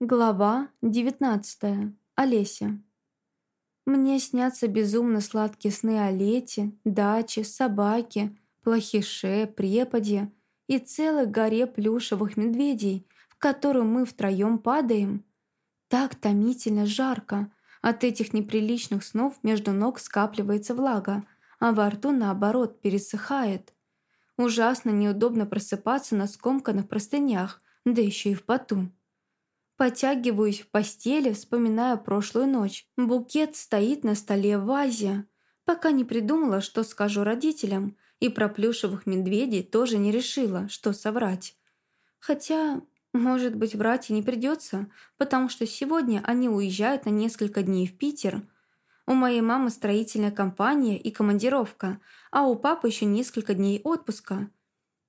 Глава 19. Олеся. Мне снятся безумно сладкие сны о лете, даче, собаке, плохише, преподе и целой горе плюшевых медведей, в которую мы втроем падаем. Так томительно жарко. От этих неприличных снов между ног скапливается влага, а во рту, наоборот, пересыхает. Ужасно неудобно просыпаться на скомканных простынях, да еще и в поту. Потягиваюсь в постели, вспоминая прошлую ночь. Букет стоит на столе в вазе. Пока не придумала, что скажу родителям. И про плюшевых медведей тоже не решила, что соврать. Хотя, может быть, врать и не придется, потому что сегодня они уезжают на несколько дней в Питер. У моей мамы строительная компания и командировка, а у папы еще несколько дней отпуска.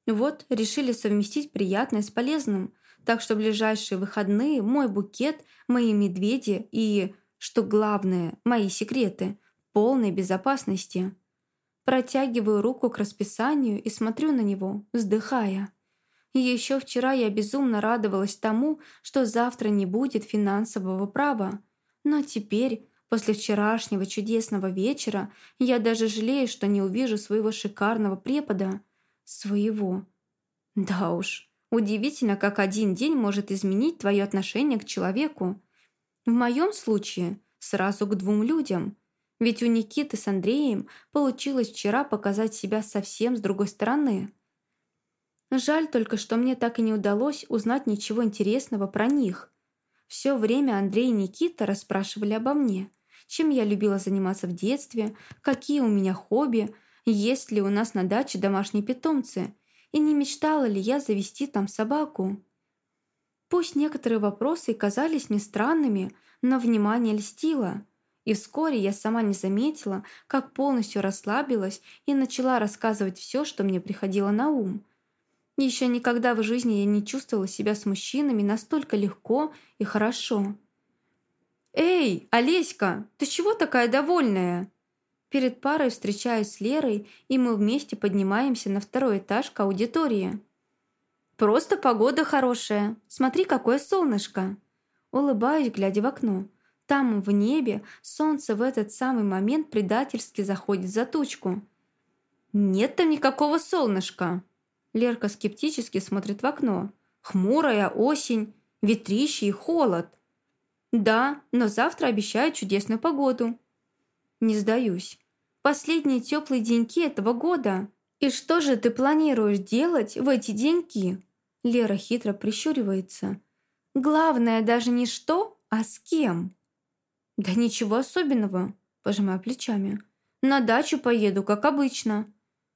Вот, решили совместить приятное с полезным – так что ближайшие выходные мой букет, мои медведи и, что главное, мои секреты полной безопасности. Протягиваю руку к расписанию и смотрю на него, вздыхая. Еще вчера я безумно радовалась тому, что завтра не будет финансового права. Но теперь, после вчерашнего чудесного вечера, я даже жалею, что не увижу своего шикарного препода. Своего. Да уж, Удивительно, как один день может изменить твое отношение к человеку. В моем случае сразу к двум людям. Ведь у Никиты с Андреем получилось вчера показать себя совсем с другой стороны. Жаль только, что мне так и не удалось узнать ничего интересного про них. Все время Андрей и Никита расспрашивали обо мне. Чем я любила заниматься в детстве, какие у меня хобби, есть ли у нас на даче домашние питомцы – и не мечтала ли я завести там собаку. Пусть некоторые вопросы казались мне странными, но внимание льстило. И вскоре я сама не заметила, как полностью расслабилась и начала рассказывать все, что мне приходило на ум. Еще никогда в жизни я не чувствовала себя с мужчинами настолько легко и хорошо. «Эй, Олеська, ты чего такая довольная?» Перед парой встречаюсь с Лерой, и мы вместе поднимаемся на второй этаж к аудитории. «Просто погода хорошая. Смотри, какое солнышко!» Улыбаюсь, глядя в окно. Там, в небе, солнце в этот самый момент предательски заходит за тучку. «Нет там никакого солнышка!» Лерка скептически смотрит в окно. «Хмурая осень, ветрище и холод!» «Да, но завтра обещают чудесную погоду!» Не сдаюсь. Последние теплые деньки этого года. И что же ты планируешь делать в эти деньки? Лера хитро прищуривается. Главное даже не что, а с кем. Да ничего особенного, пожимаю плечами. На дачу поеду, как обычно.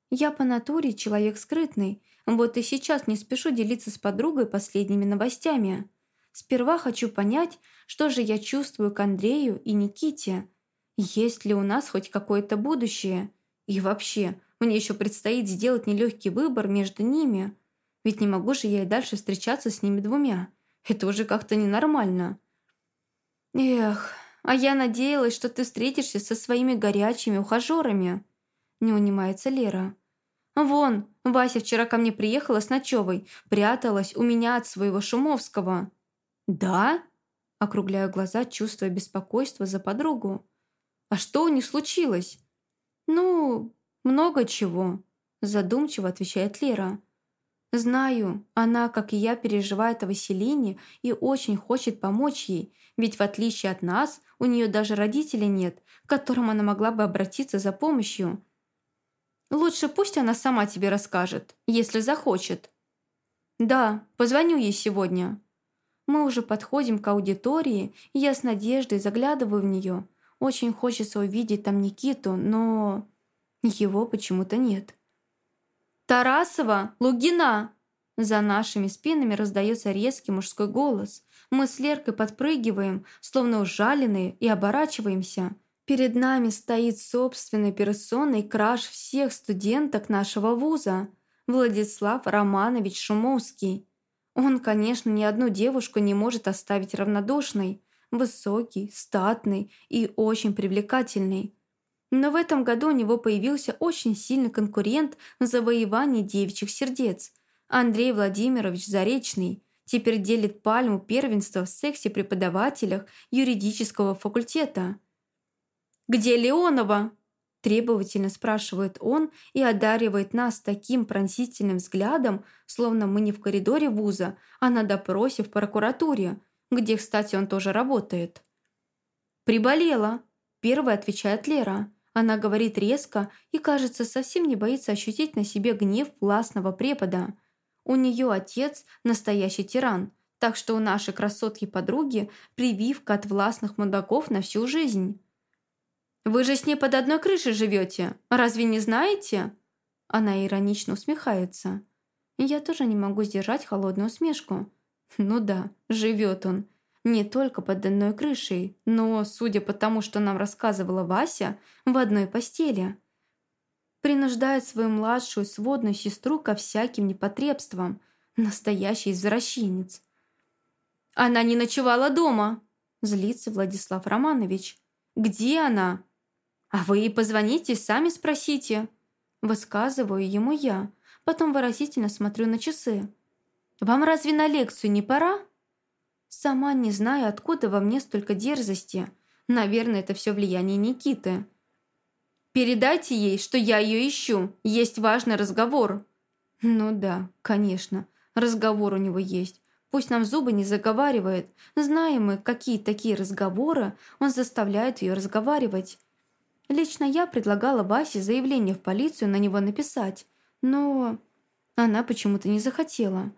Я по натуре человек скрытный, вот и сейчас не спешу делиться с подругой последними новостями. Сперва хочу понять, что же я чувствую к Андрею и Никите, есть ли у нас хоть какое-то будущее? И вообще, мне еще предстоит сделать нелегкий выбор между ними. Ведь не могу же я и дальше встречаться с ними двумя. Это уже как-то ненормально. Эх, а я надеялась, что ты встретишься со своими горячими ухажерами. Не унимается Лера. Вон, Вася вчера ко мне приехала с ночевой, пряталась у меня от своего Шумовского. Да? Округляю глаза, чувствуя беспокойство за подругу. А что у них случилось? Ну, много чего, задумчиво отвечает Лера. Знаю, она, как и я, переживает о Василине и очень хочет помочь ей, ведь в отличие от нас, у нее даже родителей нет, к которым она могла бы обратиться за помощью. Лучше пусть она сама тебе расскажет, если захочет. Да, позвоню ей сегодня. Мы уже подходим к аудитории, и я с надеждой заглядываю в нее. Очень хочется увидеть там Никиту, но его почему-то нет. «Тарасова! Лугина!» За нашими спинами раздается резкий мужской голос. Мы с Леркой подпрыгиваем, словно ужаленные, и оборачиваемся. Перед нами стоит собственной персоной краш всех студенток нашего вуза. Владислав Романович Шумовский. Он, конечно, ни одну девушку не может оставить равнодушной. Высокий, статный и очень привлекательный. Но в этом году у него появился очень сильный конкурент в завоевании девичьих сердец – Андрей Владимирович Заречный. Теперь делит пальму первенства в сексе-преподавателях юридического факультета. «Где Леонова?» Требовательно спрашивает он и одаривает нас таким пронзительным взглядом, словно мы не в коридоре вуза, а на допросе в прокуратуре, где, кстати, он тоже работает. «Приболела», – первая отвечает Лера. Она говорит резко и, кажется, совсем не боится ощутить на себе гнев властного препода. У нее отец – настоящий тиран, так что у нашей красотки-подруги прививка от властных мудаков на всю жизнь. «Вы же с ней под одной крышей живете, разве не знаете?» Она иронично усмехается. Я тоже не могу сдержать холодную усмешку. Ну да, живет он. Не только под одной крышей, но, судя по тому, что нам рассказывала Вася, в одной постели. Принуждает свою младшую сводную сестру ко всяким непотребствам. Настоящий извращенец. «Она не ночевала дома!» Злится Владислав Романович. «Где она?» «А вы ей позвоните, сами спросите». Высказываю ему я, потом выразительно смотрю на часы. «Вам разве на лекцию не пора?» Сама не знаю, откуда во мне столько дерзости. Наверное, это все влияние Никиты. «Передайте ей, что я ее ищу. Есть важный разговор». «Ну да, конечно. Разговор у него есть. Пусть нам зубы не заговаривает. Знаем мы, какие такие разговоры он заставляет ее разговаривать. Лично я предлагала Васе заявление в полицию на него написать, но она почему-то не захотела.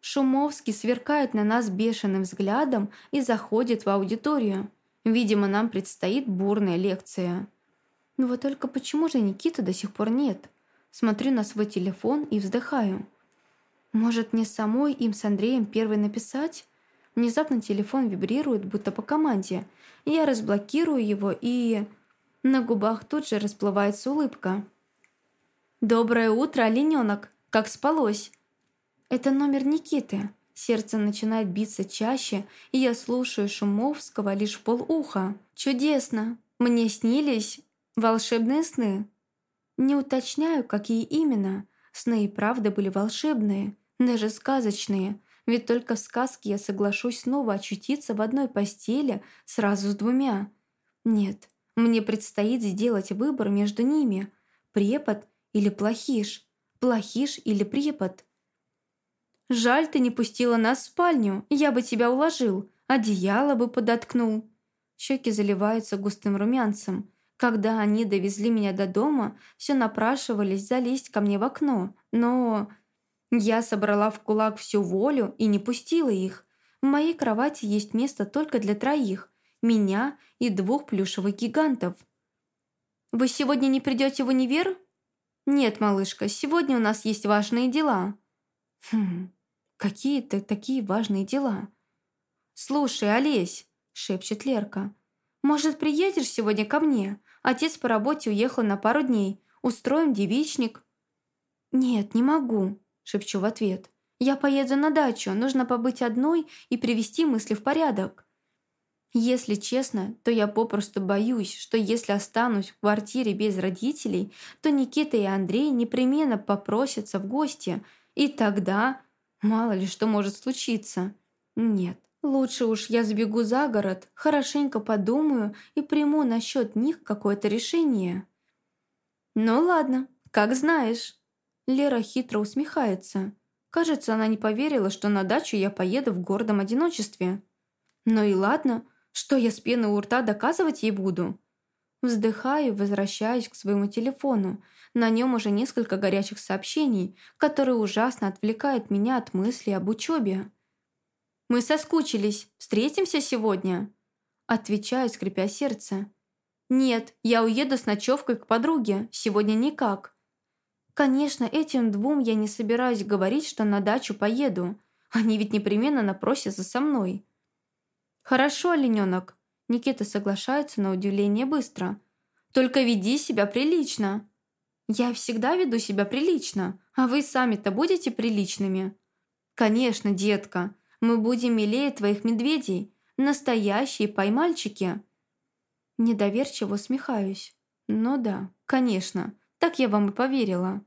Шумовский сверкает на нас бешеным взглядом и заходит в аудиторию. Видимо, нам предстоит бурная лекция. Но вот только почему же Никиты до сих пор нет? Смотрю на свой телефон и вздыхаю. Может, мне самой им с Андреем первой написать? Внезапно телефон вибрирует, будто по команде. Я разблокирую его и... На губах тут же расплывается улыбка. «Доброе утро, олененок! Как спалось?» Это номер Никиты. Сердце начинает биться чаще, и я слушаю Шумовского лишь в полуха. «Чудесно! Мне снились волшебные сны!» Не уточняю, какие именно. Сны и правда были волшебные, даже сказочные, ведь только в сказке я соглашусь снова очутиться в одной постели сразу с двумя. Нет, мне предстоит сделать выбор между ними. Препод или плохиш. Плохиш или препод. Жаль, ты не пустила нас в спальню. Я бы тебя уложил. Одеяло бы подоткнул. Щеки заливаются густым румянцем. Когда они довезли меня до дома, все напрашивались залезть ко мне в окно. Но я собрала в кулак всю волю и не пустила их. В моей кровати есть место только для троих меня и двух плюшевых гигантов. «Вы сегодня не придете в универ?» «Нет, малышка, сегодня у нас есть важные дела». «Хм, какие-то такие важные дела». «Слушай, Олесь», — шепчет Лерка, «может, приедешь сегодня ко мне? Отец по работе уехал на пару дней. Устроим девичник». «Нет, не могу», — шепчу в ответ. «Я поеду на дачу, нужно побыть одной и привести мысли в порядок». Если честно, то я попросту боюсь, что если останусь в квартире без родителей, то Никита и Андрей непременно попросятся в гости, и тогда мало ли что может случиться. Нет, лучше уж я сбегу за город, хорошенько подумаю и приму насчет них какое-то решение. Ну ладно, как знаешь. Лера хитро усмехается. Кажется, она не поверила, что на дачу я поеду в гордом одиночестве. Ну и ладно, что я с пеной у рта доказывать ей буду? Вздыхаю, возвращаюсь к своему телефону. На нем уже несколько горячих сообщений, которые ужасно отвлекают меня от мыслей об учебе. «Мы соскучились. Встретимся сегодня?» Отвечаю, скрипя сердце. «Нет, я уеду с ночевкой к подруге. Сегодня никак». Конечно, этим двум я не собираюсь говорить, что на дачу поеду. Они ведь непременно напросятся со мной. «Хорошо, олененок». Никита соглашается на удивление быстро. «Только веди себя прилично». «Я всегда веду себя прилично, а вы сами-то будете приличными?» «Конечно, детка, мы будем милее твоих медведей, настоящие поймальчики». Недоверчиво усмехаюсь. «Ну да, конечно, так я вам и поверила».